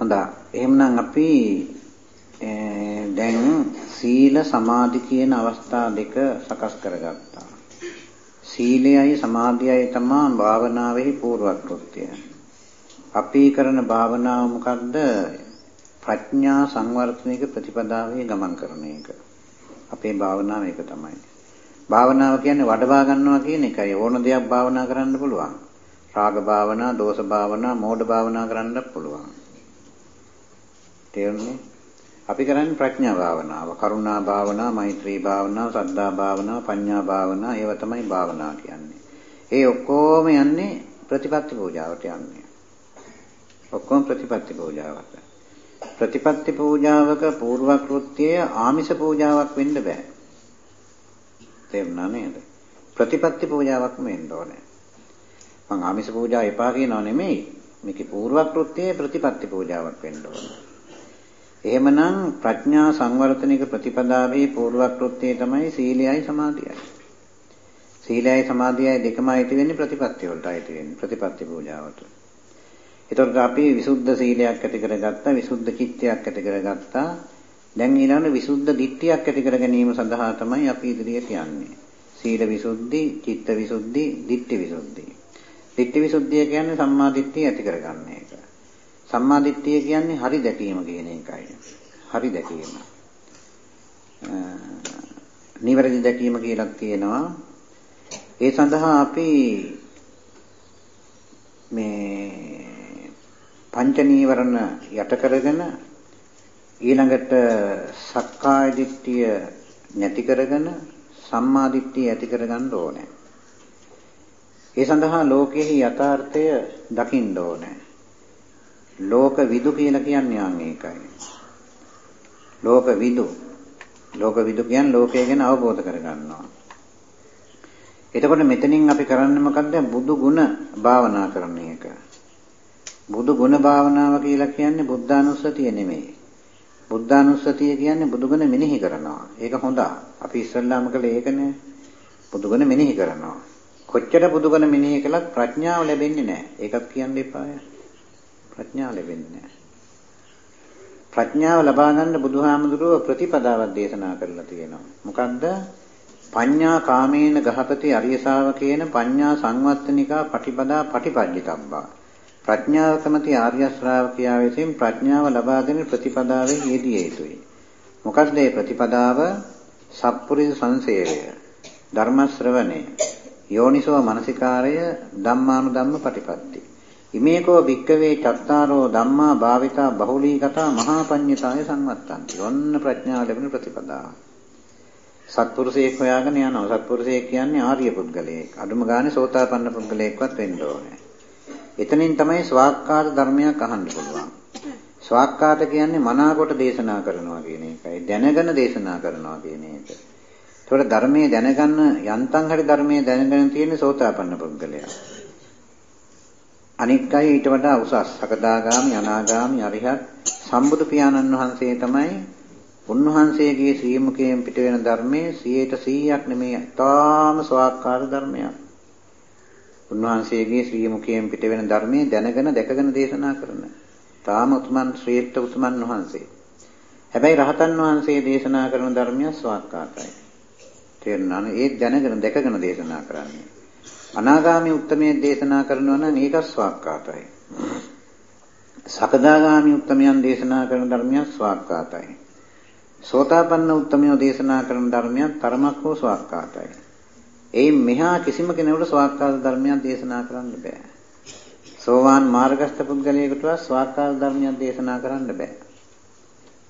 හොඳයි. එහෙමනම් අපි දැන් සීල සමාධි කියන අවස්ථා දෙක සකස් කරගත්තා. සීලයයි සමාධියයි තමයි භාවනාවේ පූර්වක්‍ෘත්‍යය. අපි කරන භාවනාව මොකද්ද? ප්‍රඥා සංවර්ධනයක ප්‍රතිපදාවේ ගමන් කරන එක. අපේ භාවනාව ඒක තමයි. භාවනාව කියන්නේ වඩවා ගන්නවා කියන එකයි. ඕන දෙයක් භාවනා කරන්න පුළුවන්. රාග භාවනා, දෝෂ භාවනා, මෝඩ භාවනා කරන්නත් පුළුවන්. තේරුණේ? අපි කරන්නේ ප්‍රඥා භාවනාව, කරුණා භාවනා, මෛත්‍රී භාවනා, සද්ධා භාවනා, පඤ්ඤා භාවනා, ඒව තමයි භාවනා කියන්නේ. ඒ ඔක්කොම යන්නේ ප්‍රතිපත්ති පූජාවට යන්නේ. ඔක්කොම ප්‍රතිපත්ති පූජාවට. ප්‍රතිපත්ති පූජාවක පූර්ව කෘත්‍යය ආමිෂ පූජාවක් වෙන්න බෑ. තේරුණා නේද? ප්‍රතිපත්ති පූජාවක්ම වෙන්න ඕනේ. මං ආමිෂ පූජා එපා කියනව නෙමෙයි. මේකේ පූර්ව කෘත්‍යයේ ප්‍රතිපත්ති පූජාවක් වෙන්න ඕනේ. එහෙමනම් ප්‍රඥා සංවර්ධනික ප්‍රතිපදාවේ පූර්ව කෘත්‍යය තමයි සීලයයි සමාධියයි. සීලයයි සමාධියයි දෙකම අයිති වෙන්නේ ප්‍රතිපත්ති වලට අයිති වෙන්නේ ප්‍රතිපත්ති පූජාවට. එතකොට අපි විසුද්ධ සීලයක් ඇති කරගත්තා, විසුද්ධ චිත්තයක් ඇති කරගත්තා. දැන් ඊළඟට විසුද්ධ දිට්ඨියක් ඇති කර ගැනීම සඳහා තමයි අපි ඉදිරියට යන්නේ. සීල විසුද්ධි, චිත්ත විසුද්ධි, දිට්ඨි විසුද්ධි. දිට්ඨි විසුද්ධිය කියන්නේ සම්මා දිට්ඨිය ඇති කරගන්න එක. සම්මා දිට්ඨිය කියන්නේ හරි දැකීම කියන එකයි. හරි දැකීම. නිවැරදි දැකීම කියලා තියෙනවා. ඒ සඳහා අපි මේ පංච නීවරණ යට කරගෙන ඊළඟට සක්කාය දිට්ඨිය නැති කරගෙන සම්මා දිට්ඨිය ඇති කරගන්න ඕනේ. ඒ සඳහා ලෝකෙහි යථාර්ථය දකින්න ඕනේ. ලෝක විදු කියලා කියන්නේ යන් ඒකයි. ලෝක විදු. ලෝක විදු කියන්නේ ලෝකය ගැන අවබෝධ කරගන්නවා. එතකොට මෙතනින් අපි කරන්නේ මොකද්ද? බුදු ගුණ භාවනා කරන එක. බුදු ගුණ භාවනාව කියලා කියන්නේ බුද්ධානුස්සතිය නෙමෙයි. බුද්ධානුස්සතිය කියන්නේ බුදුගුණ මෙනෙහි කරනවා. ඒක හොඳ. අපි ඉස්සල්ලාම කළේ ඒකනේ. බුදුගුණ මෙනෙහි කරනවා. කොච්චර බුදුගුණ මෙනෙහි කළත් ප්‍රඥාව ලැබෙන්නේ නැහැ. ඒකත් කියන්න එපාය. ප්‍රඥාව ලැබෙන්නේ නැහැ. ප්‍රඥාව ලබා ගන්න බුදුහාමුදුරුව ප්‍රතිපදාවක් දේශනා කරලා තියෙනවා. මොකද්ද? පඤ්ඤා කාමේන ගහපති අරිය ශාවකේන පඤ්ඤා සංවත්තනිකා පටිපදා පටිපල්ලිතබ්බා ප්‍රඥාව කැමති ආර්ය ශ්‍රාවකයා විසින් ප්‍රඥාව ලබාගෙන ප්‍රතිපදාවෙන් යෙදිය යුතුයි. මොකක්ද මේ ප්‍රතිපදාව? සත්පුරුෂ සංසේවය, ධර්ම ශ්‍රවණය, යෝනිසෝ මනසිකාරය, ධම්මානුධම්ම පටිපatti. ඉමේකෝ භික්කවේ චත්තාරෝ ධම්මා භාවිතා බහුලීගතා මහා පඤ්ඤතාය සංවත්තන්ති. ඔන්න ප්‍රඥාව ලැබෙන ප්‍රතිපදාව. සත්පුරුෂයෙක් හොයාගෙන යනවා. සත්පුරුෂයෙක් කියන්නේ ආර්ය පුද්ගලයෙක්. අඩුම ගානේ සෝතාපන්න පුද්ගලයෙක්වත් වෙන්න ඕනේ. එතනින් තමයි ස්වාක්කාත ධර්මයක් අහන්න පුළුවන්. ස්වාක්කාත කියන්නේ මනාකොට දේශනා කරනවා කියන එකයි. දැනගෙන දේශනා කරනවා කියන එක. ඒතකොට ධර්මයේ දැනගන්න යන්තම් හරි ධර්මයේ දැනගෙන තියෙන සෝතාපන්න පුද්ගලයා. අනික් අය ඊට වඩා උසස් සකදාගාමි අනාගාමි අරිහත් සම්බුදු පියාණන් වහන්සේ තමයි උන්වහන්සේගේ ශ්‍රී මුඛයෙන් පිට වෙන ධර්මයේ 100ට 100ක් නෙමෙයි තාම ස්වාක්කාත ධර්මයක්. උන්වහන්සේගේ ශ්‍රී මුඛයෙන් පිට වෙන ධර්මයේ දැනගෙන දැකගෙන දේශනා කරන තාම උතුමන් ශ්‍රේෂ්ඨ උතුමන් වහන්සේ. හැබැයි රහතන් වහන්සේ දේශනා කරන ධර්මය ස්වාක්කාතයි. තේරුණානේ? ඒ දැනගෙන දැකගෙන දේශනා කරන්නේ. අනාගාමී උත්තමයේ දේශනා කරනවා නම් ඒක ස්වාක්කාතයි. සකදාගාමී උත්තමයන් දේශනා කරන ධර්මය ස්වාක්කාතයි. සෝතාපන්න උත්තමයෝ දේශනා කරන ධර්මය තරමක් හෝ ස්වාක්කාතයි. එයින් මෙහා කිසිම කෙනෙකුට ස්වාක්කාත ධර්මයක් දේශනා කරන්න බෑ. සෝවාන් මාර්ගස්ත පුද්ගලයෙකුට ස්වාක්කාත ධර්මයක් දේශනා කරන්න බෑ.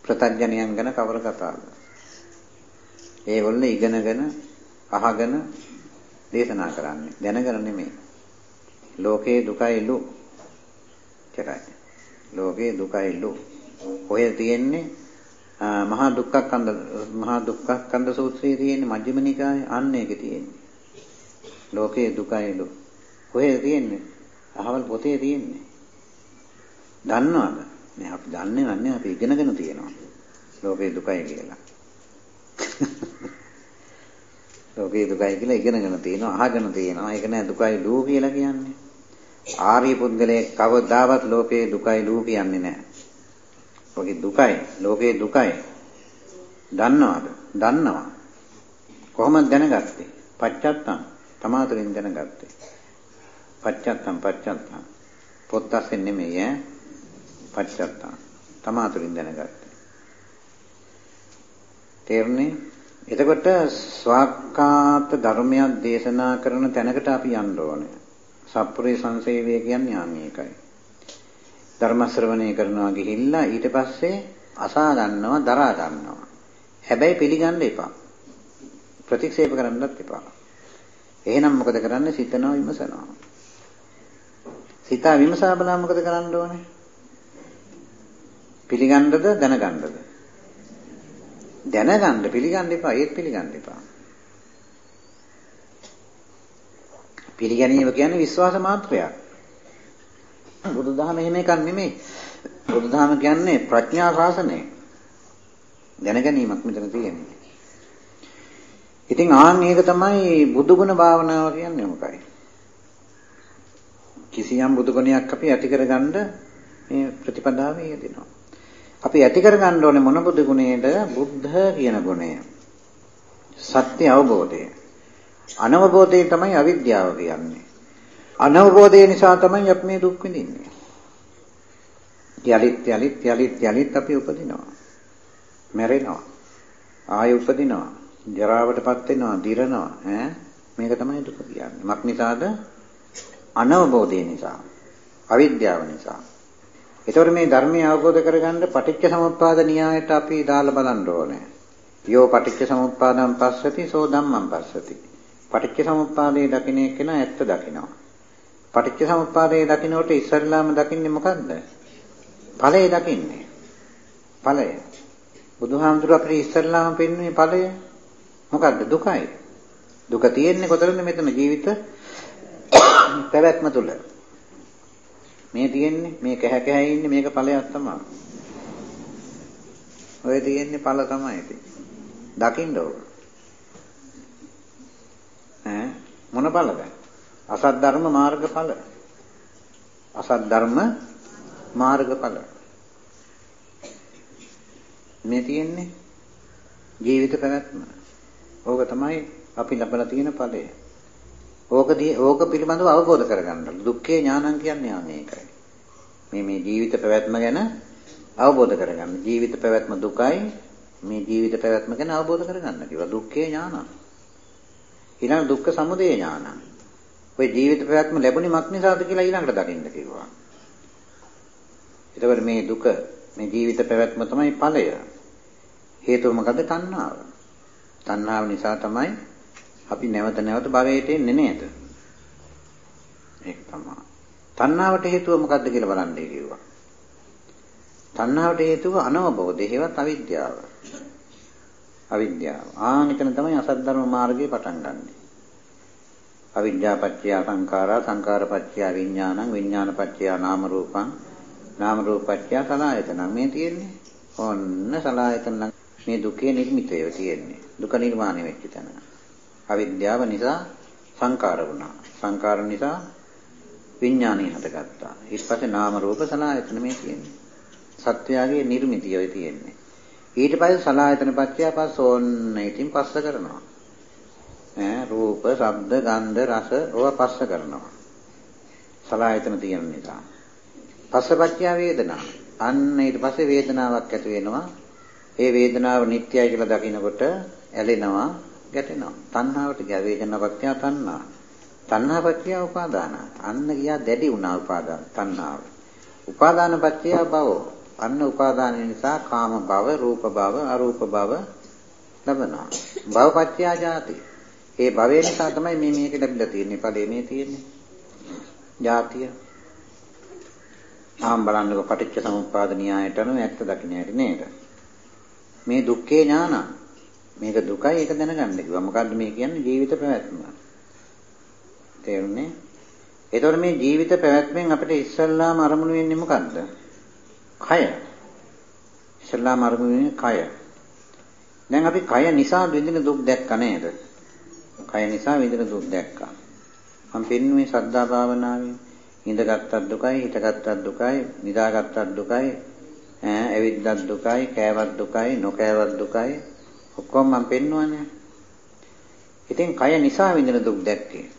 ප්‍රත්‍යඥයන් ගැන කවර කතාවද? ඒගොල්ලෝ ඉගෙනගෙන අහගෙන දේශනා කරන්නේ. දැනගෙන නෙමෙයි. ලෝකේ දුකයිලු. චරයි. ලෝකේ දුකයිලු. ඔය තියෙන්නේ මහා දුක්ඛ මහා දුක්ඛ සූත්‍රයේ තියෙන්නේ මජ්ක්‍ධිම නිකායේ අන්න ඒකේ තියෙන්නේ. ලෝකයේ දුකයිලු. කොහෙද තියෙන්නේ? අහවල් පොතේ තියෙන්නේ. දන්නවද? නෑ අපි දන්නේ නැහැ අපි ඉගෙනගෙන තියෙනවා. ලෝකයේ දුකයි කියලා. ලෝකයේ දුකයි කියලා ඉගෙනගෙන තියෙනවා, අහගෙන තියෙනවා. ඒක නෑ දුකයි ලෝ කියලා කියන්නේ. ආර්ය පුද්ගලයෙක් කවදාවත් ලෝකයේ දුකයි ලෝ කියන්නේ නෑ. ඔගේ දුකයි, ලෝකේ දුකයි. දන්නවද? දන්නවා. කොහොමද දැනගත්තේ? පච්චත්තම් තමාතුලින් දැනගත්තේ. පච්චත්තම් පච්චත්තම් පොත් අස්සෙන් නෙමෙයි ඈ. පච්චත්තම් තමාතුලින් දැනගත්තේ. තේරුණේ? එතකොට ස්වාක්කාත ධර්මයක් දේශනා කරන තැනකට අපි යන්න ඕනේ. සප්පුරේ සංසේවය කියන්නේ ආන් මේකයි. ධර්ම ශ්‍රවණය කරනවා ගිහිල්ලා ඊට පස්සේ අසා ගන්නවා දරා ගන්නවා. හැබැයි පිළිගන්න එපා. ප්‍රතික්ෂේප කරන්නත් එපා. එහෙනම් මොකද කරන්නේ? සිතනවා විමසනවා. සිතා විමසා බලලා මොකද කරන්න ඕනේ? පිළිගන්නද දැනගන්නද? දැනගන්න පිළිගන්න එපා. ඒත් පිළිගන්න එපා. පිළිගැනීම කියන්නේ විශ්වාස මාත්‍රයක්. බුදුදහම එහෙම එකක් නෙමෙයි. බුදුදහම කියන්නේ ප්‍රඥා ශාසනය. දැනගැනීමක් මෙතන තියෙන්නේ. ඉතින් ආන් ඒක තමයි බුදුගුණ භාවනාව කියන්නේ මොකයි? කිසියම් බුදුගුණයක් අපි ඇති කරගන්න මේ ප්‍රතිපදාවේ යෙදෙනවා. අපි ඇති කරගන්න ඕනේ මොන බුදු ගුණයේද? බුද්ධ කියන ගුණය. සත්‍ය අවබෝධය. අනවබෝධය තමයි අවිද්‍යාව කියන්නේ. අනවබෝධය නිසා තමයි අපි මේ දුක් විඳින්නේ. යලිත් යලිත් යලිත් යලිත් අපි උපදිනවා. මැරෙනවා. ආය උපදිනවා. ජරාවටපත් වෙනවා, දිරනවා ඈ මේක තමයි දුක කියන්නේ. මක් නිසාද? අනවබෝධය නිසා. අවිද්‍යාව නිසා. ඒතකොට මේ ධර්මය අවබෝධ කරගන්න පටිච්ච සමුප්පාද න්‍යායට අපි දාලා බලන්න ඕනේ. යෝ පටිච්ච සමුප්පාදං පස්සති සෝ ධම්මං පස්සති. පටිච්ච සමුප්පාදයේ දකින්න කෙනා ඇත්ත දකිනවා. පටිච්ච සමුප්පාදයේ දකින්නකොට ඉස්සල්ලාම දකින්නේ මොකද්ද? ඵලය දකින්නේ. ඵලය. බුදුහාමුදුර අපිට ඉස්සල්ලාම පෙන්වන්නේ ඵලය. මොකද්ද? දුකයි. දුක තියෙන්නේ කොතනද මෙතන ජීවිත පැවැත්ම තුල. මේ තියෙන්නේ මේ කැහැ කැහැ ඉන්නේ මේක ඵලයක් තමයි. ඔය තියෙන්නේ ඵල තමයි ඉතින්. දකින්න ඕන. ඈ මොන ඵලද? අසත් ධර්ම මාර්ගඵල. අසත් ධර්ම මාර්ගඵල. මේ තියෙන්නේ ජීවිත පැවැත්ම. ඕක තමයි අපි ලබලා තියෙන ඵලය. ඕකදී ඕක පිළිබඳව අවබෝධ කරගන්න. දුක්ඛේ ඥානං කියන්නේ ආ මේකයි. මේ මේ ජීවිත පැවැත්ම ගැන අවබෝධ කරගන්න. ජීවිත පැවැත්ම දුකයි. මේ ජීවිත පැවැත්ම ගැන අවබෝධ කරගන්න කිව්වා. දුක්ඛේ ඥානං. ඊළඟ දුක්ඛ සමුදය ඥානං. ඔය ජීවිත පැවැත්ම ලැබුණේ මක් නිසාද කියලා ඊළඟට දකින්න කිව්වා. එතකොට මේ දුක මේ ජීවිත පැවැත්ම තමයි ඵලය. හේතුව මොකද? තණ්හාව. තණ්හාව නිසා තමයි අපි නැවත නැවත භවයට එන්නේ නේද? ඒක තමයි. තණ්හාවට හේතුව මොකද්ද කියලා බලන්නේ කිව්වා. තණ්හාවට හේතුව අනවබෝධය, හේවත් අවිද්‍යාව. අවිද්‍යාව. ආ මෙතන තමයි අසත් ධර්ම මාර්ගයේ පටන් ගන්නෙ. අවිද්‍යා පත්‍ය සංඛාරා සංඛාර පත්‍ය විඥානං විඥාන පත්‍ය නාම රූපං නාම රූප පත්‍ය සලආයතන මේ තියෙන්නේ. ඔන්න සලආයතන මේ දුකේ නිර්මිතය තියෙන්නේ. දුක නිර්මාණය වෙච්ච තැන. අවිද්‍යාව නිසා සංකාර වුණා. සංකාර නිසා විඥානය හටගත්තා. ඊට පස්සේ නාම රූප සලආයතන මේ තියෙන්නේ. සත්‍යයගේ නිර්මිතියයි තියෙන්නේ. ඊට පස්සේ සලආයතන පත්‍ය පස්සෝන්න ඉතින් පස්ස කරනවා. ඈ රූප, ශබ්ද, ගන්ධ, රස ඕවා පස්ස කරනවා. සලආයතන තියෙන නිසා. පස්සපත්‍ය වේදනා. අන්න ඊට පස්සේ වේදනාවක් ඇති වෙනවා. ඒ වේදනාව නිට්ටයයි කියලා දකිනකොට ඇලෙනවා ගැටෙනවා. තණ්හාවට ගියා වේදනාපත්‍ය තණ්හා. තණ්හාපත්‍ය උපාදාන. අන්න ගියා දැඩි වුණා උපාදාන තණ්හාව. උපාදානපත්‍ය භව. අන්න උපාදාන නිසා කාම භව, රූප භව, අරූප භව ලබනවා. භවපත්‍ය ජාති. ඒ භවය නිසා තමයි මේ මේක ලැබිලා තියෙන්නේ. ඵලෙ මේ තියෙන්නේ. ජාතිය. ආම් බලන්නකො පටිච්ච සමුප්පාද න්‍යායට අනුව ඇත්ත දකින්න හැටි නේද? මේ දුක්ඛේ ඥානං මේක දුකයි ඒක දැනගන්න කිව්වා. මොකද්ද මේ කියන්නේ ජීවිත පැවැත්ම. තේරුණේ? එතකොට මේ ජීවිත පැවැත්මෙන් අපිට ඉස්සල්ලාම අරමුණු වෙන්නේ මොකද්ද? කය. ඉස්සල්ලාම අරමුණු වෙන්නේ කය. දැන් අපි කය නිසා විඳින දුක් දැක්ක නේද? කය නිසා විඳින දුක් දැක්කා. මම පෙන්නුවේ සද්ධා භාවනාවෙන් ඉඳගත්තත් දුකයි, හිටගත්තත් දුකයි, නිදාගත්තත් දුකයි, ඈ ඇවිද්දත් දුකයි, කෑවත් දුකයි, නොකෑවත් දුකයි. ඔක්කොම මම පෙන්වන්නේ. ඉතින් කය නිසා විඳින දුක් දැක්කේ.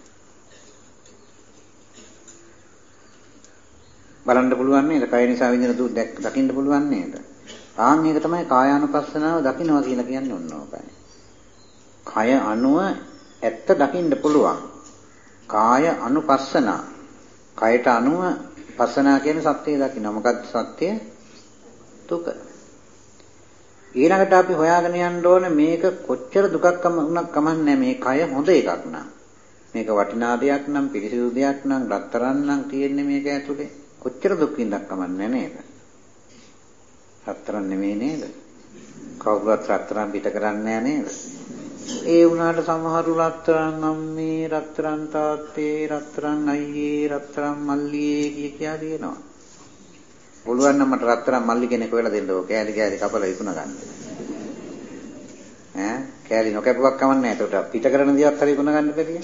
බලන්න පුළුවන් නේද? කය නිසා විඳින දුක් දැක් දකින්න පුළුවන් නේද? ආන් මේක තමයි කායානුපස්සනාව දකින්නවා කියලා කියන්නේ ඔන්න ඕකයි. කය අනුව ඇත්ත දකින්න පුළුවන්. කාය අනුපස්සනා. කයට අනුව පස්සනා කියන සත්‍යය දකින්න. මොකක්ද සත්‍යය? දුක. ඊළඟට අපි හොයාගෙන යන්න ඕනේ මේක කොච්චර දුකක් වුණත් කමන්නේ මේ කය හොඳ එකක් නා. මේක වටිනා දෙයක් නම් පිරිසිදු දෙයක් නම් රත්තරන් නම් තියෙන්නේ මේක ඇතුලේ. කොච්චර දුක් විඳක් කමන්නේ නේද? රත්තරන් නෙමෙයි නේද? කවුරුත් රත්තරන් පිට කරන්නේ නේද? ඒ වුණාට සමහරු රත්තරන් අම්මේ රත්තරන් තාත්තේ රත්තරන් අයියේ රත්තරන් මල්ලියේ කිය කියා දෙනවා. පුළුවන් නම් මට රත්තරන් මල්ලි කෙනෙක් වෙලා දෙන්න ඕක කෑලි කෑලි කපලා විකුණ ගන්න. ඈ කෑලි නොකැපුවක් කමන්නේ නැහැ. ඒකට පිට කරන දේවත් හරි විකුණ ගන්න බැරිය.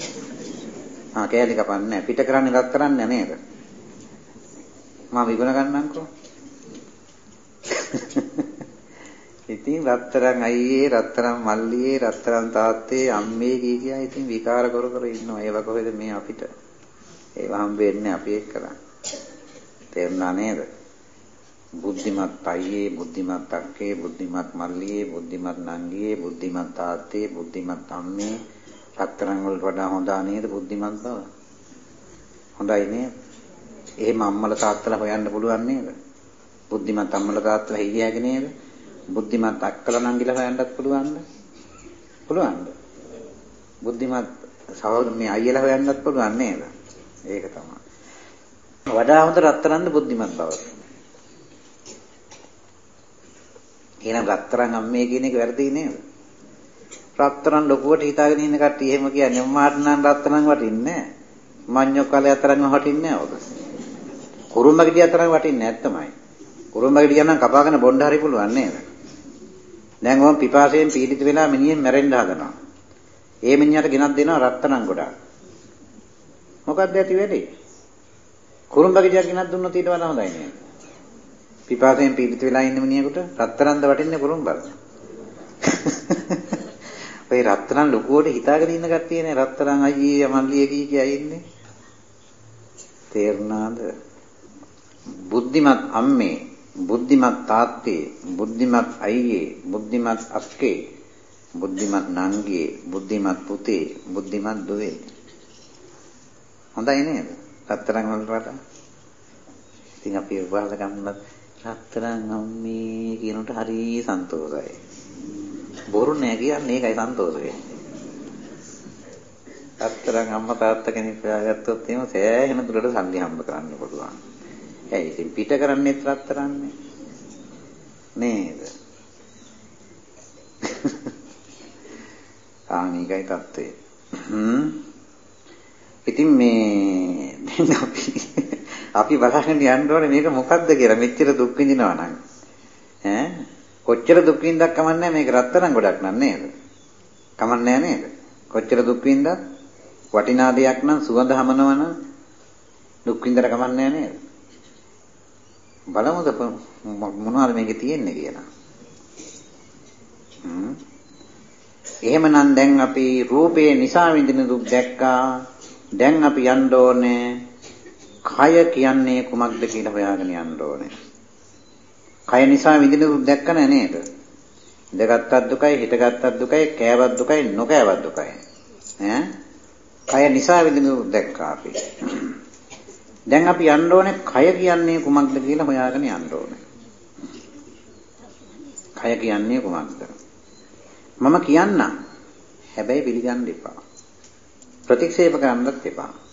ආ කෑලි කපන්නේ නැහැ. පිට කරන්නේ රත්තරන් නේද? මම විකුණ ගන්නම්කෝ. ඉතින් රත්තරන් අයියේ රත්තරන් මල්ලියේ රත්තරන් තාත්තේ අම්මේ කී කියා ඉතින් විකාර කර කර ඉන්නවා. ඒව කොහෙද මේ අපිට? ඒව හම්බෙන්නේ අපි එක්කලා. තේරුණා නේද? බුද්ධිමත් අයියේ බුද්ධිමත් අක්කේ බුද්ධිමත් මල්ලියේ බුද්ධිමත් නංගියේ බුද්ධිමත් තාත්තේ බුද්ධිමත් අම්මේ රත්තරන් වලට වඩා හොඳා නේද බුද්ධිමත් බව? හොඳයි නේද? එහෙම අම්මලා තාත්තලා හොයන්න පුළුවන් නේද? බුද්ධිමත් අම්මලා තාත්තලා හිටියාගේ නේද? බුද්ධිමත් අක්කලා නංගිලා හොයන්නත් පුළුවන්ද? පුළුවන්ද? බුද්ධිමත් සහෝදර මේ අයියලා හොයන්නත් පුළුවන් නේද? ඒක තමයි. වඩා හොඳ රත්තරන්ද බුද්ධිමත් බව. එහෙනම් රත්තරන් අම්මේ කියන එක වැරදි නේද? රත්තරන් ලොකුවට හිතාගෙන ඉන්න කට්ටිය එහෙම කියන්නේ උම්මාට නම් රත්තරන් වටින්නේ නැහැ. මඤ්ඤොක් කලේ අතරන් වටින්නේ නැහැ ඔබ. කුරුම්බ ගෙඩිය අතරන් වටින්නේ නැත්තමයි. කුරුම්බ ගෙඩිය නම් කපාගෙන බොන්න හරි පුළුවන් නේද? දැන් ඕම් පිපාසයෙන් පීඩිත වෙලා මිනිහෙන් මැරෙන්න හදනවා. ඒ මිනිහට ගෙනත් දෙනවා රත්තරන් ගොඩක්. මොකක්ද ඇති වෙන්නේ? කුරුම්බ ගෙඩියක් ගෙනත් දුන්නොත් ඊට වඩා හොඳයි නේද? පිපාසයෙන් පීඩිත වෙලා ඉන්න මිනිහෙකුට රත්තරන්ද වටින්නේ කුරුම්බද? ඔය රත්තරන් ලොකුවට හිතාගෙන ඉන්න කට්ටියනේ රත්තරන් අයියේ මල්ලියේ කී කියා ඉන්නේ. තේරුණාද? බුද්ධිමත් අම්මේ, බුද්ධිමත් තාත්තේ, බුද්ධිමත් අයියේ, බුද්ධිමත් අක්කේ, බුද්ධිමත් නංගියේ, බුද්ධිමත් පුතේ, බුද්ධිමත් දුවේ. හොඳයි නේද? රත්තරන් වලට වඩා. ඉතින් අපි උපාල ගන්නත් රත්තරන් අම්මේ කියනට හරි සන්තෝෂයි. බොරු නෑ කියන්නේ ඒකයි සන්තෝෂ වෙන්නේ. රත්තරන් අම්මා තාත්තා කෙනෙක් හොයාගත්තොත් එහෙම සෑහෙන දුරට සල්ලි හම්බ කරන්න පුළුවන්. ඇයි ඉතින් පිට කරන්නේත් රත්තරන්නේ නේද? ආනිකයි තත්ත්වය. හ්ම්. ඉතින් මේ දැන් අපි අපි බලන්න යන්න ඕනේ මේක මොකද්ද කියලා. මෙච්චර දුක් විඳිනවා නම්. ඈ? කොච්චර දුක් විඳක් කමන්නේ මේක රත්තරන් ගොඩක් නන් නේද? කමන්නේ නේද? කොච්චර දුක් විඳක් වටිනා දෙයක් නම් සුවඳ හමනවන දුක් විඳලා කමන්නේ නේද? බලමුද මොනවද මේකේ තියෙන්නේ කියලා? හ්ම්. එහෙමනම් දැන් අපි රූපේ නිසා විඳින දුක් දැක්කා. දැන් අපි යන්න ඕනේ කය කියන්නේ කුමක්ද කියලා හොයාගෙන යන්න ඕනේ. කය නිසා විඳින දුක් දැක්ක නේද? ඉඳගත්ත් දුකයි, හිටගත්ත් දුකයි, කෑවත් දුකයි, නොකෑවත් දුකයි. ඈ? කය නිසා විඳින දුක් දැක්කා අපි. දැන් අපි යන්න ඕනේ කය කියන්නේ කුමක්ද කියලා හොයාගෙන යන්න ඕනේ. කය කියන්නේ කුමක්ද? මම කියන්නම්. හැබැයි පිළිගන්න එපා. ප්‍රතික්ෂේප කරන්නත් එපා.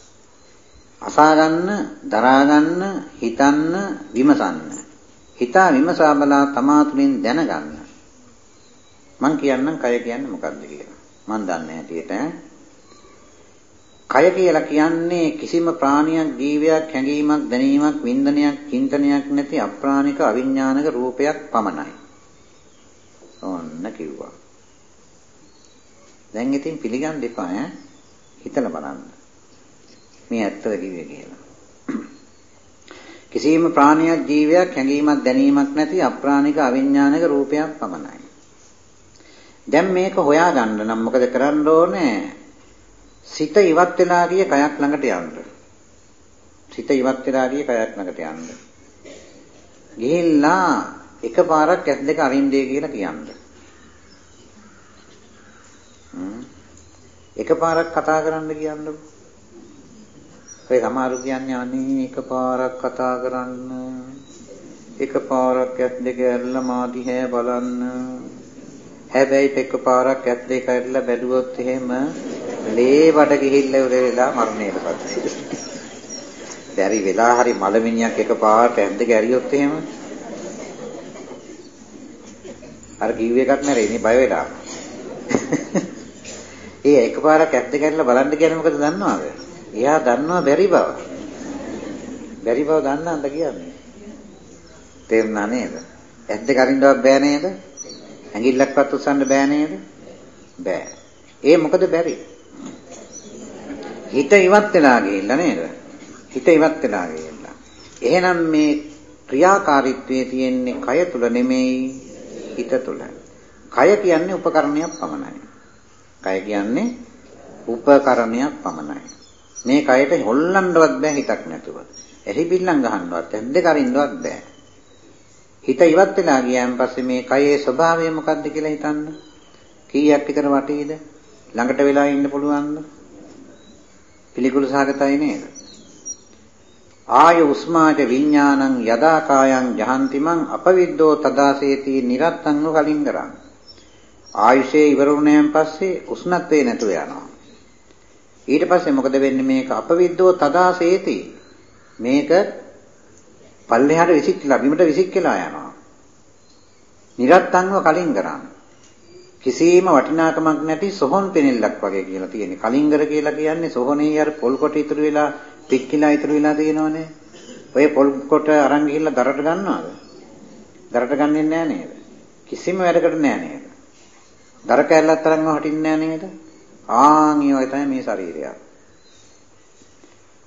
අසා ගන්න, දරා ගන්න, හිතන්න, විමසන්න. හිතා විමසා බලා තමා තුළින් දැනගන්න. මං කියන්නම් කය කියන්නේ මොකක්ද කියලා. මං දන්නේ හැටියට කය කියලා කියන්නේ කිසිම ප්‍රාණියක්, ජීවයක්, හැඟීමක්, දැනීමක්, වින්දනයක්, චින්තනයක් නැති අප්‍රාණික අවිඥානික රූපයක් පමණයි. ඕන්න කිව්වා. දැන් ඉතින් පිළිගන්න එපා ඈ. හිතලා බලන්න. මේ ඇත්තද කිව්වේ කියලා. කිසියම් ප්‍රාණියක් ජීවයක් හැඟීමක් දැනීමක් නැති අප්‍රාණික අවිඥානික රූපයක් පමණයි. දැන් මේක හොයාගන්න නම් මොකද කරන්න ඕනේ? සිත ඉවත් වෙලා ගිය කයක් ළඟට යන්න. සිත ඉවත් වෙලා ගිය කයක් ළඟට යන්න. ගිහිල්ලා එකපාරක් ඇස් දෙක අරින්දේ කියලා කියන්න. එකපාරක් කතා කරන්න කියන්නකො. ඒ සමහරු කියන්නේ අනේ එකපාරක් කතා කරන්න. එකපාරක් ඇස් දෙක ඇරලා මා දිහා බලන්න. හැබැයි එකපාරක් ඇස් දෙක ඇරලා බැලුවොත් එහෙම ලේ බඩ ගිහිල්ලා උර වෙලා මරණයටපත් බැරි වෙලා හරි මලමිනියක් එකපාරට ඇස් දෙක ඇරියොත් එහෙම අර කිව්ව එකක් නෑරේ බය වෙලා. ඒ එකපාරක් ඇස් දෙක ඇරලා බලන්න කියන්නේ මොකද දන්නවද? එයා දන්නවා බැරි බව. බැරි බව දන්නවද කියන්නේ? තේරුණා නේද? ඇස් දෙක අරින්නවත් බෑ නේද? ඇඟිල්ලක්වත් උස්සන්න බෑ නේද? බෑ. ඒ මොකද බැරි? හිත ඉවත් වෙලා ගිහිල්ලා නේද? හිත ඉවත් වෙලා ගිහිල්ලා. එහෙනම් මේ ක්‍රියාකාරීත්වයේ තියෙන්නේ කය තුල නෙමෙයි හිත තුල. කය කියන්නේ උපකරණයක් පමණයි. කය කියන්නේ උපකරණයක් පමණයි. මේ කයට හොල්ලන්නවත් බෑ හිතක් නැතුව. එරිබිල්ලම් ගහන්නවත් ඇද්ද කරින්නවත් බෑ. හිත ඉවත් වෙලා ගියන් පස්සේ මේ කයේ ස්වභාවය මොකක්ද කියලා හිතන්න. කීයක් විතර වටේද? ළඟට වෙලා ඉන්න පුළුවන්ද? පිළිකුල් සහගතයි නේද? ආය උස්මාජ විඥානං යදා කායං ජහන්තිමං අපවිද්දෝ තදාසේති නිරත්තංව කලින් කරා. ආයුෂේ ඉවර වුණාන් පස්සේ උෂ්ණත්වේ නැතුව යනවා. ඊට පස්සේ මොකද වෙන්නේ මේක අපවිද්දෝ තදාසේති මේක පල්ලෙහාට විසිකලා බිමට විසිකලා යනවා. නිරත්තංව කලින් කරා. කිසිම වටිනාකමක් නැති සොහොන් පෙනෙල්ලක් වගේ කියලා තියෙන්නේ. කලින්ගර කියලා කියන්නේ සොහොනේ අර පොල් කොට ඉතුරු වෙලා පික්කිලා ඉතුරු වෙලා තියෙනවනේ. ඔය පොල් කොට අරන් ගිහිල්ලා දරට ගන්නවද? දරට ගන්නෙ නෑ නේද? කිසිම වැඩකට නෑ නේද? දර කැල්ලක් තරම්ව හටින්නේ නෑ නේද? ආන් ඒ තමයි මේ ශරීරය.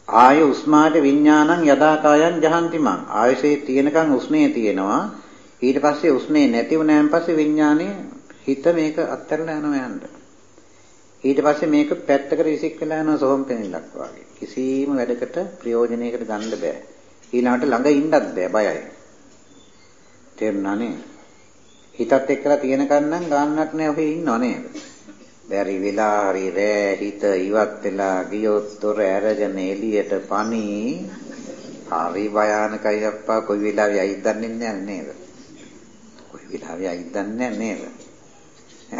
ආය උස්මාට විඥානං යදා කායං ජහන්තිමං ආයසේ තියෙනකන් උස්නේ තියෙනවා ඊට පස්සේ උස්නේ නැති වුණාන් පස්සේ විඥානේ හිත මේක අත්හැරලා යනවා යන්න. ඊට පස්සේ මේක පැත්තකට විසික් වෙලා යනවා සොහොන් පෙනෙලක් වගේ. කිසිම වැඩකට ප්‍රයෝජනයකට ගන්න බෑ. ඊළඟට ළඟ ඉන්නත් බෑ බයයි. තේරුණානේ? හිතත් එක්කලා තියෙනකන් නම් ගාන්නක් නෑ ඔහේ ඉන්නව නේද? බැරි වෙලා හරි රෑ හිත ඉවත් වෙලා ගියොත් තොර ඇරගෙන එළියට පණී හරි භයානකයි අප්පා කොයි වෙලාවෙ අයිත් දන්නේ නැහැ නේද? කොයි වෙලාවෙ අයිත් දන්නේ නේද?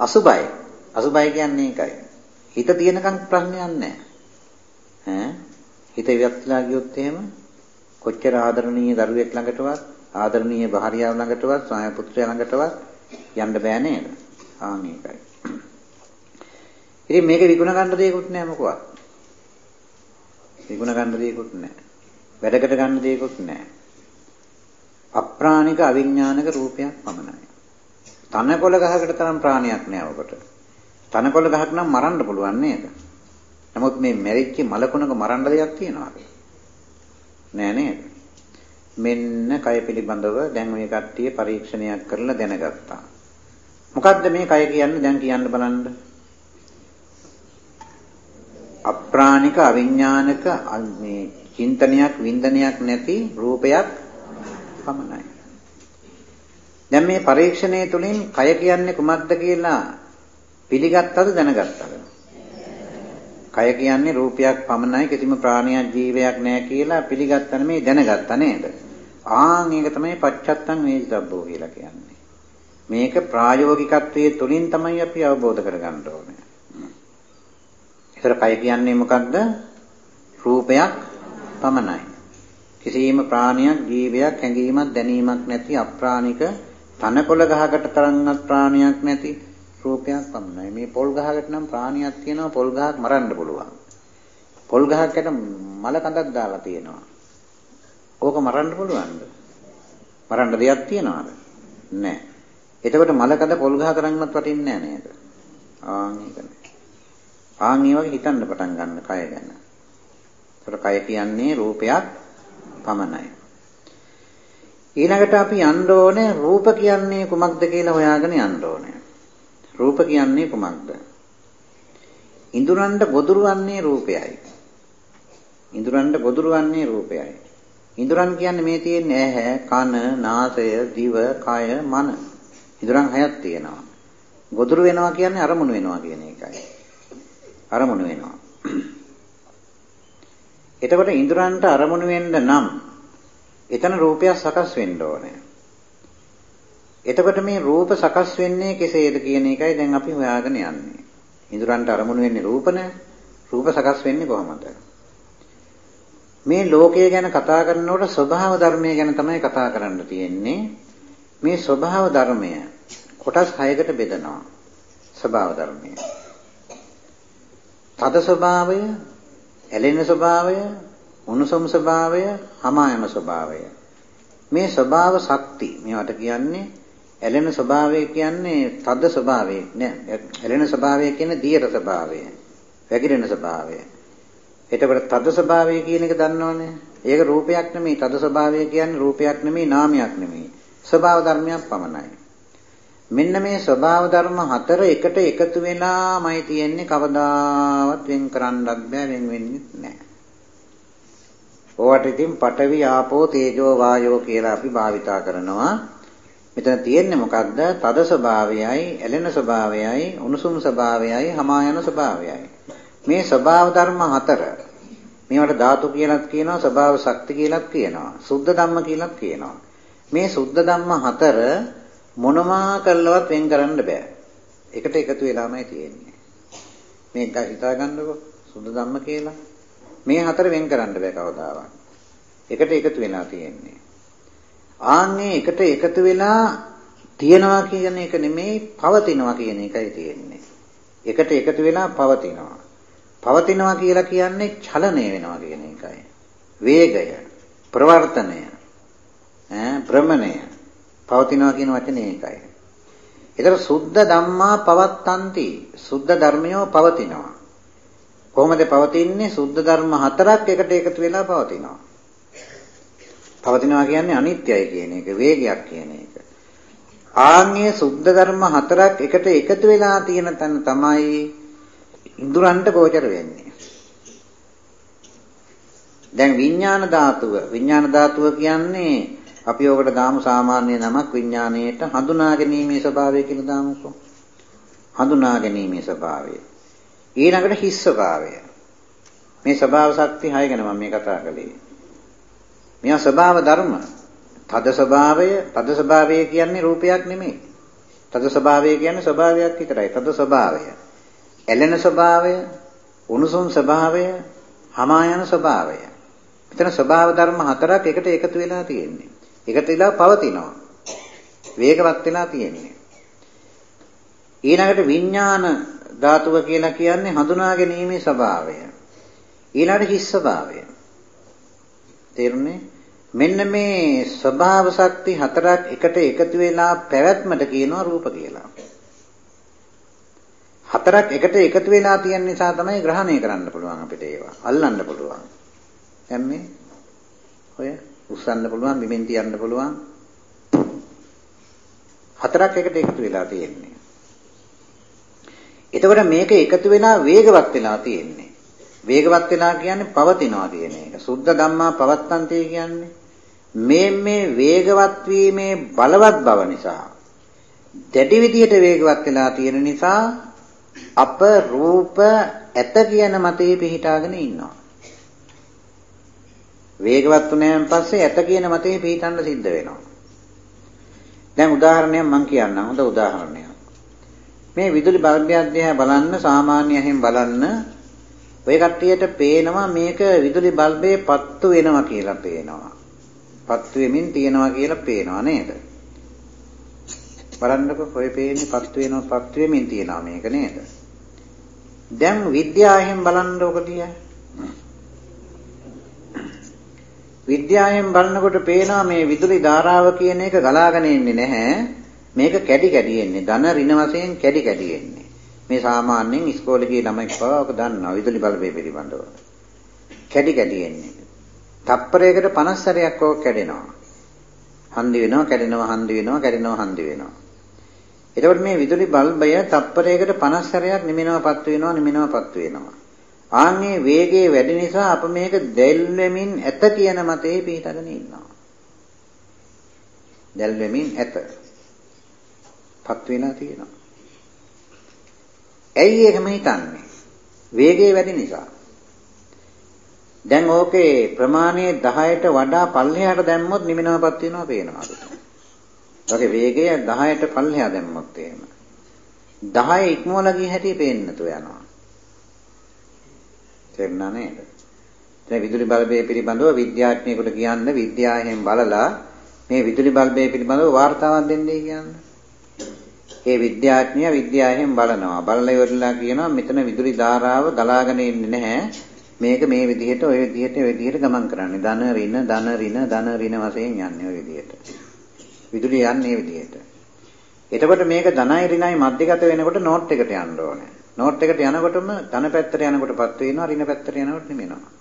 අසුබයි. අසුබයි කියන්නේ ඒකයි. හිත තියෙනකන් ප්‍රශ්නයක් නැහැ. ඈ හිත ඉවත්ලා ගියොත් එහෙම කොච්චර ආදරණීය දරුවෙක් ළඟටවත් ආදරණීය භාර්යාව ළඟටවත් ස්වාමි පුත්‍රයා ළඟටවත් යන්න බෑ නේද? ආ මේකයි. ඉතින් මේක විගුණ ගන්න දෙයක්වත් නෑ මොකවත්. විගුණ ගන්න දෙයක්වත් නෑ. වැඩකට ගන්න දෙයක්වත් නෑ. අප්‍රාණික අවිඥානික රූපයක් පමණයි. තනකොළ ගහකට තරම් ප්‍රාණයක් නෑ ඔකට. තනකොළ ගහක් නම් මරන්න පුළුවන් නේද? නමුත් මේ මැරිච්ච මලකුණක මරන්න දෙයක් තියනවාද? නෑ නේද? මෙන්න කය පිළිබඳව දැන් මේ කට්ටිය පරීක්ෂණයක් කරලා දැනගත්තා. මොකද්ද මේ කය කියන්නේ දැන් කියන්න බලන්න. අප්‍රාණික අවිඥානික මේ චින්තනයක් වින්දනයක් නැති රූපයක් පමණයි. දැන් මේ පරීක්ෂණය තුළින් කය කියන්නේ කුමක්ද කියලා පිළිගත්තද දැනගත්තද? කය කියන්නේ රූපයක් පමණයි කිසිම ප්‍රාණියක් ජීවයක් නැහැ කියලා පිළිගත්තා නෙමෙයි දැනගත්තා නේද? ආන් ඒක තමයි පච්චත්තං වේදිතබ්බෝ කියලා කියන්නේ. මේක ප්‍රායෝගිකත්වයේ තුලින් තමයි අපි අවබෝධ කරගන්න ඕනේ. ඒතර කය කියන්නේ මොකක්ද? රූපයක් පමණයි. කිසියම් ප්‍රාණියක් ජීවයක් හැඟීමක් දැනීමක් නැති අප්‍රාණික තනකොළ ගහකට තරම්වත් ප්‍රාණියක් නැති රූපයක් පමණයි. මේ පොල් ගහකට නම් ප්‍රාණියක් තියෙනවා පොල් ගහක් මරන්න පුළුවන්. පොල් ගහකට මල කඳක් දාලා තියෙනවා. ඕක මරන්න පුළුවන්ද? මරන්න දෙයක් තියනවද? නැහැ. එතකොට මල කඳ පොල් ගහ තරම්වත් වටින්නේ නැහැ නේද? ආන් ඒක නෑ. ආන් ඒ වගේ හිතන්න පටන් ගන්න කය ගැන. ඒකට කය කියන්නේ රූපයක් පමණයි. ඊළඟට අපි යන්න ඕනේ රූප කියන්නේ කුමක්ද කියලා හොයාගෙන යන්න ඕනේ. රූප කියන්නේ කුමක්ද? ඉඳුරන්ට ගොදුරු වන්නේ රූපයයි. ඉඳුරන්ට ගොදුරු වන්නේ රූපයයි. ඉඳුරන් කියන්නේ මේ තියෙන ඇහැ, කන, නාසය, දිව, කය, මන. ඉඳුරන් හයක් තියෙනවා. ගොදුරු වෙනවා කියන්නේ අරමුණු වෙනවා කියන එකයි. අරමුණු වෙනවා. එතකොට ඉඳුරන්ට අරමුණු වෙන්න නම් එතන රූපයක් සකස් වෙන්න ඕනේ. එතකොට මේ රූප සකස් වෙන්නේ කෙසේද කියන එකයි දැන් අපි හොයාගෙන යන්නේ. ඉඳුරන්ට අරමුණු වෙන්නේ රූපනේ. රූප සකස් වෙන්නේ කොහොමද? මේ ලෝකය ගැන කතා කරනකොට ස්වභාව ධර්මය ගැන තමයි කතා කරන්න තියෙන්නේ. මේ ස්වභාව ධර්මය කොටස් 6කට බෙදනවා. ස්වභාව ධර්මය. තද ස්වභාවය, ඇලෙන ස්වභාවය, උණුසුම් ස්වභාවය, හමායන ස්වභාවය. මේ ස්වභාව ශක්ති මේවට කියන්නේ ඇලෙන ස්වභාවය කියන්නේ තද ස්වභාවය නෑ. ඇලෙන ස්වභාවය කියන්නේ දියර ස්වභාවය. වැగిරෙන ස්වභාවය. එතකොට තද ස්වභාවය කියන එක දන්නවනේ. ඒක රූපයක් නෙමෙයි. තද ස්වභාවය කියන්නේ රූපයක් නෙමෙයි, නාමයක් නෙමෙයි. ස්වභාව ධර්මයක් පමණයි. මෙන්න මේ ස්වභාව ධර්ම හතර එකට එකතු වෙලාමයි තියෙන්නේ කවදාවත් වෙන් කරන්නත් බෑ වෙන් වෙන්නේ නැහැ. ඕවට ඉතින් පඨවි ආපෝ තේජෝ වායෝ කියලා අපි භාවිතා කරනවා. මෙතන තියෙන්නේ මොකද්ද? තද ස්වභාවයයි, ඇලෙන ස්වභාවයයි, උණුසුම් ස්වභාවයයි, හමා යන ස්වභාවයයි. මේ ස්වභාව ධර්ම හතර මේවට ධාතු කියලාත් කියනවා, ස්වභාව ශක්ති කියලාත් කියනවා, සුද්ධ ධම්ම කියලාත් කියනවා. මේ සුද්ධ ධම්ම හතර මොනවා කළවත් වෙන් කරන්න බෑ. එකට එකතු වෙලාමයි තියෙන්නේ. මේක හිතා ගන්නකො සුද්ධ ධම්ම කියලා. මේ හතර වෙන් කරන්න බෑ කවදාවත්. එකට එකතු වෙලා තියෙන්නේ. ආන්නේ එකට එකතු වෙලා තියනවා කියන එක නෙමෙයි පවතිනවා කියන එකයි තියෙන්නේ. එකට එකතු වෙලා පවතිනවා. පවතිනවා කියලා කියන්නේ චලනය වෙනවා කියන එකයි. වේගය, ප්‍රවර්තනය, ඈ භ්‍රමණය පවතිනවා කියන වචනේ ඒකයි. ඒතර සුද්ධ ධම්මා පවත්තන්ති. සුද්ධ ධර්මයෝ පවතිනවා. කොහොමද පවතින්නේ? සුද්ධ ධර්ම හතරක් එකට එකතු වෙලා පවතිනවා. පවතිනවා කියන්නේ අනිත්‍යයි කියන එක, වේගයක් කියන එක. ආන්‍ය සුද්ධ ධර්ම හතරක් එකට එකතු වෙලා තියෙන තැන තමයි ඉඳුරන්ට ගෝචර වෙන්නේ. දැන් විඥාන ධාතුව විඥාන ධාතුව කියන්නේ අපි ඔකට දාමු සාමාන්‍ය නමක් විඥාණයට හඳුනා ගැනීමේ ස්වභාවය කියලා දාමුකෝ. හඳුනා ගැනීමේ ස්වභාවය. ඊළඟට හිස් ස්වභාවය. මේ ස්වභාව ශක්ති හය ගැන මම මේ කතා කළේ. මේවා ස්වභාව ධර්ම. තද ස්වභාවය, තද ස්වභාවය කියන්නේ රූපයක් නෙමෙයි. තද ස්වභාවය කියන්නේ ස්වභාවයක් විතරයි. තද ස්වභාවය. ඇලෙන ස්වභාවය, උණුසුම් ස්වභාවය, හමා යන ස්වභාවය. මෙතන ස්වභාව ධර්ම හතරක් එකට එකතු වෙලා තියෙන්නේ. එකට වෙලා පවතිනවා. වේගවත් වෙලා තියෙන්නේ. ඊළඟට විඥාන ධාතුව කියලා කියන්නේ හඳුනා ගැනීමේ ස්වභාවය. ඊළඟට හිස් ස්වභාවය. තේරුණේ? මෙන්න මේ ස්වභාව ශක්ති හතරක් එකට එකතු වෙලා පැවැත්මට කියනවා රූප කියලා. හතරක් එකට එකතු වෙලා තියෙන නිසා තමයි ග්‍රහණය කරන්න පුළුවන් අපිට ඒවා. අල්ලන්න පුළුවන්. දැන් මේ ඔය උස්සන්න පුළුවන්, බිමෙන් තියන්න පුළුවන්. හතරක් එකට එකතු වෙලා තියෙන්නේ. එතකොට මේක එකතු වෙලා වේගවත් වෙලා තියෙන්නේ. වේගවත් වෙලා කියන්නේ පවතිනවා කියන එක. සුද්ධ ධම්මා පවත්තන්තේ කියන්නේ මේ මේ වේගවත් වීමේ බලවත් බව නිසා දැඩි විදියට වේගවත් වෙලා තියෙන නිසා අප රූප ඇත කියන මතයේ පිහිටාගෙන ඉන්නවා. වේගවත් වුණාන් පස්සේ ඇත කියන මතේ පිටින්න සිද්ධ වෙනවා. දැන් උදාහරණයක් මම කියන්නම්. හොඳ උදාහරණයක්. මේ විදුලි බල්බයක් දිහා බලන්න සාමාන්‍ය ඇහෙන් බලන්න ඔය කට්ටියට පේනවා මේක විදුලි බල්බේ පත්තු වෙනවා කියලා පේනවා. පත්තු වෙමින් තියනවා කියලා පේනවා නේද? බලන්නකො ඔය පේන්නේ පත්තු වෙනවා පත්තු වෙමින් තියනවා මේක නේද? දැන් විද්‍යාවෙන් බලන්න ඔක දිහා විද්‍යාවෙන් බලනකොට පේනවා මේ විදුලි ධාරාව කියන එක ගලාගෙන එන්නේ නැහැ. මේක කැඩි කැඩි එන්නේ. ධන ඍණ වශයෙන් කැඩි කැඩි එන්නේ. මේ සාමාන්‍යයෙන් ඉස්කෝලේ ගිය ළමයි පවා ඔක දන්නවා විදුලි බල්බය පිළිබඳව. කැඩි කැඩි එන්නේ. තප්පරයකට 50 සැරයක් ඕක කැඩෙනවා. හන්දි වෙනවා, කැඩෙනවා, හන්දි වෙනවා, කැඩෙනවා, හන්දි වෙනවා. එතකොට මේ විදුලි බල්බය තප්පරයකට 50 සැරයක් නිමිනවපත් වෙනවා, නිමිනවපත් වෙනවා. ආන්ගේ වේගයේ වැඩි නිසා අප මේක දැල් වෙමින් ඇත කියන මතේ පිටගෙන ඉන්නවා. දැල් වෙමින් ඇත. පත් වෙලා තියෙනවා. ඇයි එහෙම හිතන්නේ? වේගය වැඩි නිසා. දැන් ඕකේ ප්‍රමාණය 10ට වඩා පල්ලෙහාට දැම්මොත් නිමිනවපත් වෙනවා පේනවා අපිට. ඒකේ වේගය 10ට පල්ලෙහා දැම්මොත් එහෙම. 10 ඉක්මවලා ගිය හැටි පේන්නේ නැතුව යනවා. තේරුණා නේද? දැන් විදුලි බල්බය පිළිබඳව විද්‍යාඥයෙකුට කියන්න විද්‍යාවෙන් බලලා මේ විදුලි බල්බය පිළිබඳව වார்த்தාවක් දෙන්නේ කියන්න. ඒ විද්‍යාඥයා විද්‍යාවෙන් බලනවා. බලලා ඉවරලා කියනවා මෙතන විදුලි ධාරාව ගලාගෙන ඉන්නේ නැහැ. මේක මේ විදිහට ඔය විදිහට ඔය විදිහට ගමන් කරන්නේ. ධන ඍණ ධන ඍණ ධන ඍණ වශයෙන් යන්නේ ඔය විදිහට. විදුලිය යන්නේ මේ විදිහට. එතකොට මේක ධනයි ඍණයි මැදගත වෙනකොට නෝට් එකට යන්න ඕනේ. නෝට් එකට යනකොටම ධන පැත්තට යනකොටපත් වෙනවා ඍණ පැත්තට යනකොට නෙමෙනවා.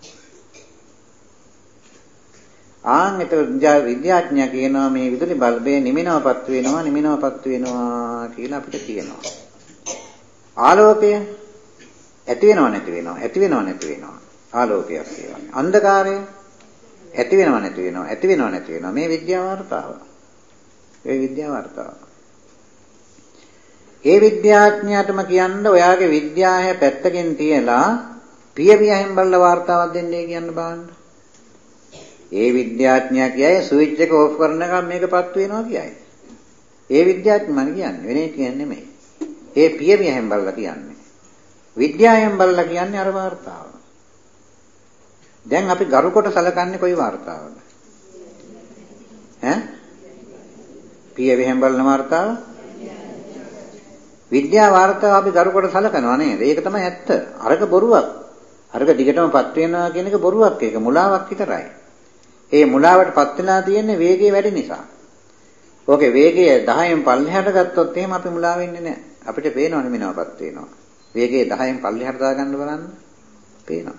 ආන් එතකොට විද්‍යාඥයා කියනවා මේ විදුලි බල්බය නිමිනවපත් වෙනවා නිමිනවපත් වෙනවා කියලා අපිට කියනවා. ආලෝකය ඇති වෙනව නැති වෙනව ඇති වෙනව නැති වෙනව ආලෝකයක් කියවනේ. අන්ධකාරය ඇති වෙනව නැති වෙනව ඇති වෙනව නැති වෙනව මේ විද්‍යා වර්තාව. ඒ විද්‍යා වර්තාව. ඒ විද්‍යාඥයාටම කියන්න ඔයාගේ විද්‍යාය පැත්තකින් තියලා පියවියෙන් බලලා වார்த்தාවක් දෙන්නේ කියන්න බලන්න. ඒ විද්‍යාඥයා කියයි ස්විච් එක ඕෆ් කරනකම් මේකපත් වෙනවා කියයි. ඒ විද්‍යාඥයන් කියන්නේ වෙනේ කියන්නේ නෙමෙයි. ඒ පියවියෙන් බලලා කියන්නේ. විද්‍යාවෙන් බලලා කියන්නේ අර වார்த்தාව. දැන් අපි ගරු කොට සලකන්නේ කොයි වார்த்தාවද? ඈ? පියවියෙන් බලන වார்த்தාව? විද්‍යාව වර්තාව අපි ගරුකොට සලකනවා නේද? ඒක තමයි ඇත්ත. අරක බොරුවක්. අරක දිගටමපත් වෙනවා කියන එක බොරුවක් ඒක මුලාවක් විතරයි. ඒ මුලාවටපත් වෙලා තියෙන්නේ වේගය වැඩි නිසා. ඕකේ වේගය 10න් පල්ලෙහාට ගත්තොත් එහෙම අපි මුලා වෙන්නේ නැහැ. අපිට පේනව නෙමෙනවපත් වෙනවා. වේගය 10න් පල්ලෙහාට දාගන්න බලන්න. පේනවා.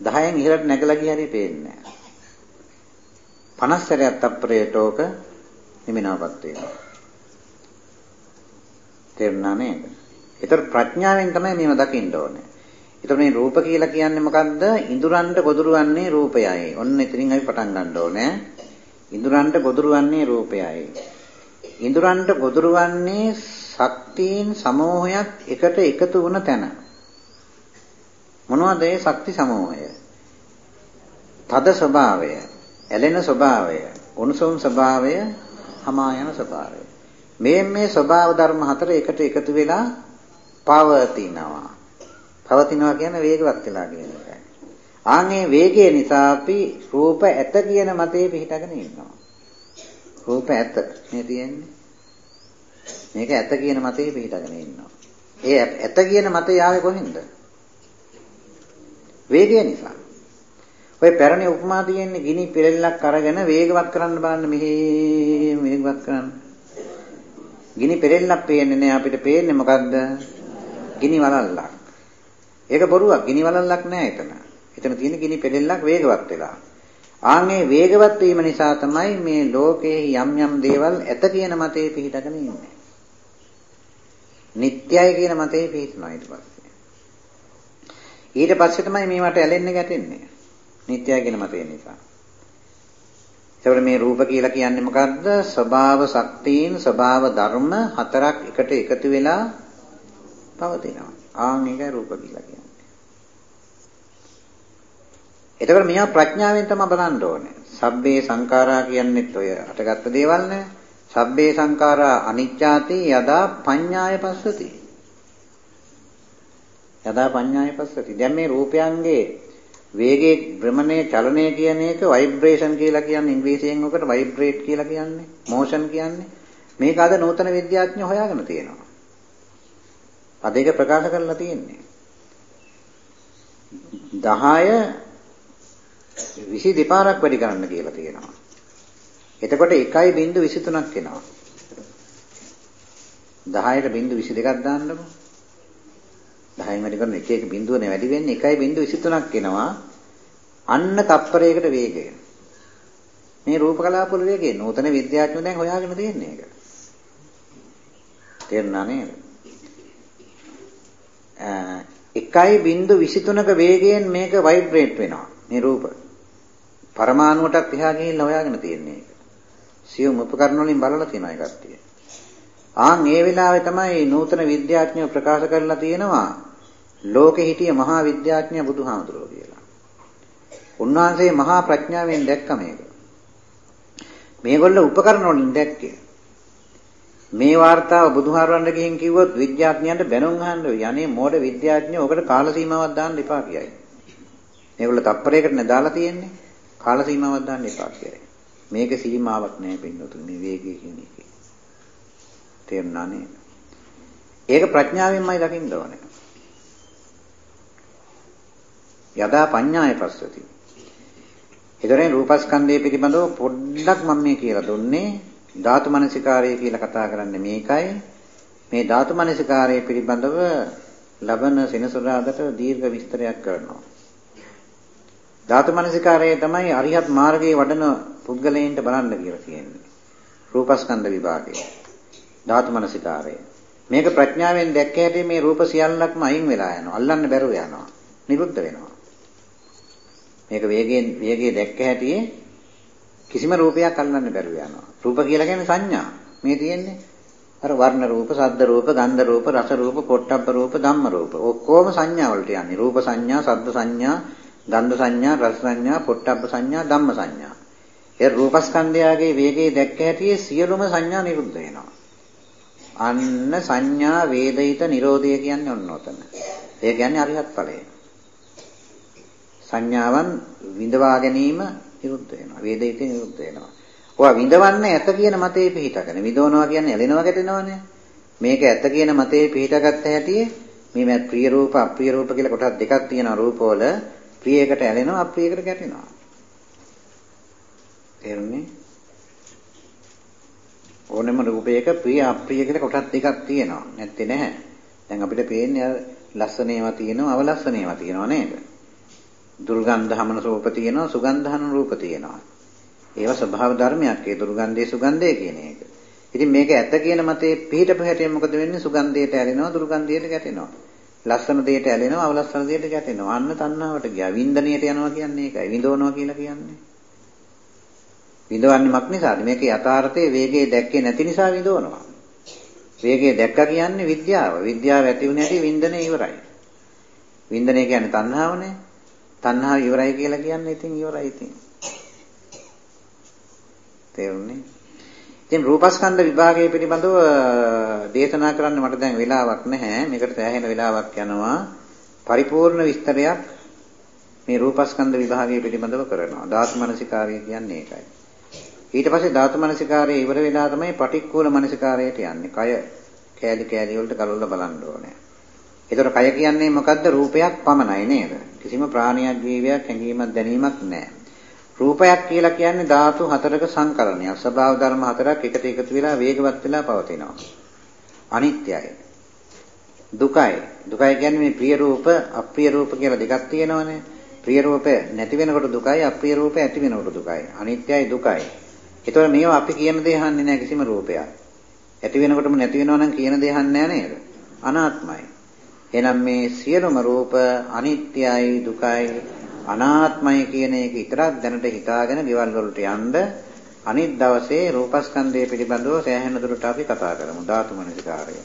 10න් ඉහළට නැගලා ගියහරි පේන්නේ නැහැ. 50 සැරයක් තප්පරයට ඕක නෙමෙනවපත් වෙනවා. තේරුණා නේද? ඒතර ප්‍රඥාවෙන් තමයි මේව දකින්න ඕනේ. ඒතර මේ රූප කියලා කියන්නේ මොකද්ද? ඉඳුරන්ට ගොදුරවන්නේ රූපයයි. ඔන්න එතනින් අපි පටන් ගන්න ඕනේ. ඉඳුරන්ට ගොදුරවන්නේ රූපයයි. ඉඳුරන්ට ගොදුරවන්නේ ශක්තියින් සමූහයක් එකට එකතු වුණ තැන. මොනවද ඒ ශක්ති සමූහය? තද ස්වභාවය, ඇලෙන ස්වභාවය, උණුසුම් ස්වභාවය, හමා යන ස්වභාවය. මේ මේ ස්වභාව ධර්ම හතර එකට එකතු වෙලා පවතිනවා. පවතිනවා කියන්නේ වේගවත් වෙලා කියන එකයි. ආන්ගේ වේගය නිසා අපි රූප ඇත කියන මතේ පිහිටගෙන ඉන්නවා. රූප ඇත මේ තියෙන්නේ. මේක ඇත කියන මතේ පිහිටගෙන ඉන්නවා. ඒ ඇත කියන මතේ ආවේ කොහෙන්ද? වේගය නිසා. ඔය පැරණි උපමා තියෙන්නේ ගිනි පෙරෙල්ලක් අරගෙන වේගවත් කරන්න බලන්න මෙහි වේගවත් කරන්න. ගිනි පෙරෙල්ලක් පේන්නේ නෑ අපිට පේන්නේ මොකද්ද? ගිනි වලල්ලක්. ඒක බොරුවක්. ගිනි වලල්ලක් නෑ එතන. එතන තියෙන ගිනි පෙරෙල්ලක් වේගවත් වෙලා. ආන්ගේ වේගවත් වීම නිසා තමයි මේ ලෝකයේ යම් යම් දේවල් ඇත කියන මතේ පිහිටගෙන ඉන්නේ. නිට්ටයයි කියන මතේ පිහිටනවා ඊට පස්සේ. ඊට පස්සේ තමයි මේවට ඇලෙන්නේ ගැටෙන්නේ. නිට්ටයයි කියන මතේ නිසා. එතකොට මේ රූප කියලා කියන්නේ මොකද්ද? ස්වභාව ශක්තියින් ස්වභාව ධර්ම හතරක් එකට එකතු වෙලා පවතිනවා. ආන් ඒකයි රූප කියලා කියන්නේ. එතකොට මෙයා ප්‍රඥාවෙන් තමයි බලන්න ඕනේ. සබ්බේ සංඛාරා කියන්නේත් ඔය අටගත්ත දේවල් නේ. සබ්බේ සංඛාරා අනිච්ඡාති යදා පඤ්ඤාය පස්සති. යදා පඤ්ඤාය පස්සති. දැන් මේ රූපයන්ගේ වේගයේ භ්‍රමණය චලනය කියන එක ভাইබ්‍රේෂන් කියලා කියන්නේ ඉංග්‍රීසියෙන් ඔකට ভাইබ්‍රේට් කියලා කියන්නේ මෝෂන් කියන්නේ. මේක අද නූතන විද්‍යාඥයෝ හොයාගෙන තියෙනවා. අද ඒක ප්‍රකාශ කරලා තියෙන්නේ. 10 22 පාරක් වැඩි කරන්න කියලා තියෙනවා. එතකොට 1.23ක් එනවා. 10ට 22ක් දාන්නකො. 10න් වැඩි කරන එක එක බිඳුවනේ වැඩි වෙන්නේ 1.23ක් එනවා. අන්න තප්පරයකට වේගය. මේ රූප කලාපවල වේගය නූතන විද්‍යාඥයෝ දැන් හොයාගෙන තියෙන්නේ ඒක. තේරුණා නේද? 1.23ක වේගයෙන් මේක ভাইබ්‍රේට් වෙනවා. මේ රූප. පරමාණුවටත් එහා ගිහිල්ලා හොයාගෙන තියෙන්නේ ඒක. සියුම් උපකරණ වලින් බලලා තියෙනවා ඒ කට්ටිය. ආන් ඒ වෙලාවේ තමයි නූතන විද්‍යාඥයෝ ප්‍රකාශ කරලා තියෙනවා ලෝකෙ හිටිය මහා විද්‍යාඥය බුදුහාමුදුරුවෝ කියලා. උන්වහන්සේ මහා ප්‍රඥාවෙන් දැක්ක මේක. මේගොල්ල උපකරණ වලින් දැක්කේ. මේ වார்த்தාව බුදුහාරවන්න ගිහින් කිව්වොත් විද්‍යාඥයන්ට බැනුම් අහන්න යන්නේ මෝඩ විද්‍යාඥයෝ ඔකට කාල සීමාවක් දාන්න එපා කියයි. මේගොල්ල තප්පරයකට නදාලා තියෙන්නේ කාල සීමාවක් දාන්න එපා කියයි. මේක සීමාවක් නෑ පින්නතුනි මේ වේගය කියන එක. තේරුණා නේද? ඒක ප්‍රඥාවෙන්මයි දකින්න ඕනේ. යදා පඤ්ඤාය පස්සති. ඒතරේ රූපස්කන්ධය පිළිබඳව පොඩ්ඩක් මම මේ කියලා දුන්නේ ධාතු මනසිකාරය කියලා කතා කරන්නේ මේකයි. මේ ධාතු මනසිකාරය පිළිබඳව ලබන සෙනසුරාදට දීර්ඝ විස්තරයක් කරනවා. ධාතු මනසිකාරය තමයි අරිහත් මාර්ගයේ වඩන පුද්ගලයන්ට බලන්න කියලා කියන්නේ. රූපස්කන්ධ විභාගය. ධාතු මනසිකාරය. මේක ප්‍රඥාවෙන් දැක්ක හැටි මේ රූප සියල්ලක්ම අයින් වෙලා යනවා. අල්ලන්න බැරුව යනවා. නිරුද්ධ වෙනවා. මේක වේගයෙන් වේගයේ දැක්ක හැටි කිසිම රූපයක් අල්ලන්න බැරුව යනවා. රූප කියලා කියන්නේ සංඥා. මේ තියෙන්නේ අර වර්ණ රූප, ශබ්ද රූප, ගන්ධ රූප, රස රූප, පොට්ටබ්බ රූප, ධම්ම රූප. ඔක්කොම සංඥා වලට යන්නේ. රූප සංඥා, ශබ්ද සංඥා, ගන්ධ සංඥා, රස සංඥා, පොට්ටබ්බ සංඥා, ධම්ම සංඥා. ඒ රූපස්කන්ධයගේ වේගයේ දැක්ක හැටි සියලුම සංඥා නිරුද්ධ වෙනවා. අන්න සංඥා වේදිත නිරෝධය කියන්නේ ඔන්න ඔතන. ඒ කියන්නේ අරිහත් ඵලය. සංඥාවන් විඳවා ගැනීම නිරුද්ධ වෙනවා. වේදිත නිරුද්ධ වෙනවා. ඔවා විඳවන්නේ ඇත කියන මතේ පිහිටගෙන. විඳවනවා කියන්නේ ඇලෙනවා ගැටෙනවනේ. මේක ඇත කියන මතේ පිහිටගත්ත හැටි මේ ප්‍රිය රූප අප්‍රිය රූප කියලා කොටස් දෙකක් තියෙනවා රූපවල. ප්‍රියයකට ඇලෙනවා අප්‍රියයකට ගැටෙනවා. තේරුණේ? ඕනෙම රූපයක ප්‍රිය අප්‍රිය කියලා කොටස් දෙකක් තියෙනවා. නැත්තේ නැහැ. දැන් අපිට පේන්නේ ලස්සන ඒවා තියෙනවා අවලස්සන ඒවා තියෙනවා නේද? දුර්ගන්ධහමන රූප තියෙනවා සුගන්ධහන රූප තියෙනවා. ඒවා ස්වභාව ධර්මයක්. ඒ දුර්ගන්ධයේ සුගන්ධය කියන එක. ඉතින් මේක ඇත්ත කියන මතේ පිහිටපු හැටියෙන් මොකද වෙන්නේ? සුගන්ධයට ඇලෙනවා දුර්ගන්ධයට ගැටෙනවා. ලස්සන දෙයට ඇලෙනවා අවලස්සන දෙයට ගැටෙනවා. අන්න තණ්හාවට ගියා. වින්දනයට යනවා කියන්නේ ඒකයි. විඳවනවා කියලා කියන්නේ. විඳවන්නේ මක් නිසාද? මේකේ යථාර්ථයේ වේගයේ දැක්කේ නැති නිසා විඳවනවා. වේගයේ දැක්කා කියන්නේ විද්‍යාව. විද්‍යාව ඇති වුණ හැටි වින්දනය ඉවරයි. වින්දනය කියන්නේ තණ්හාවනේ. තණ්හාව ඉවරයි කියලා කියන්නේ ඉතින් ඉවරයි ඉතින්. තේරුණේ? ඉතින් රූපස්කන්ධ විභාගය පිළිබඳව දේශනා කරන්න මට දැන් වෙලාවක් නැහැ. මේකට සෑහෙන වෙලාවක් යනවා. පරිපූර්ණ විස්තරයක් මේ රූපස්කන්ධ විභාගය පිළිබඳව කරනවා. ධාතු මනසිකාරය කියන්නේ ඒකයි. ඊට පස්සේ ධාතු මනසිකාරය ඉවර වෙලා තමයි පටික්කුල මනසිකාරයට යන්නේ. කය කෑලි කෑලි වලට ගලවලා බලන්න ඕනේ. ඒතර කය කියන්නේ මොකද්ද? රූපයක් පමණයි නේද? කිසිම ප්‍රාණියක් ජීවියක් හැඟීමක් දැනීමක් නැහැ. රූපයක් කියලා කියන්නේ ධාතු හතරක සංකලනයක්. ස්වභාව ධර්ම හතරක් එකට එකතු වෙලා වේගවත් වෙලා පවතිනවා. අනිත්‍යයි. දුකයි. දුකයි කියන්නේ මේ ප්‍රිය රූප, අප්‍රිය රූප කියලා දෙකක් තියෙනවනේ. ප්‍රිය රූප නැති වෙනකොට දුකයි, අප්‍රිය රූප ඇති වෙනකොට දුකයි. අනිත්‍යයි දුකයි. ඒතකොට මේවා අපි කියන දේ අහන්නේ නැහැ කිසිම රූපයක්. ඇති වෙනකොටම නැති වෙනවා නම් කියන දේ අහන්නේ නැහැ නේද? අනාත්මයි. එහෙනම් මේ සියලුම රූප අනිත්‍යයි දුකයි අනාත්මයි කියන එක විතරක් දැනට හිතාගෙන ගෙවල් වලට යන්න අනිත් දවසේ රූපස්කන්ධය පිළිබඳව සෑහෙන දුරට අපි කතා කරමු ධාතු මනසිකාරය.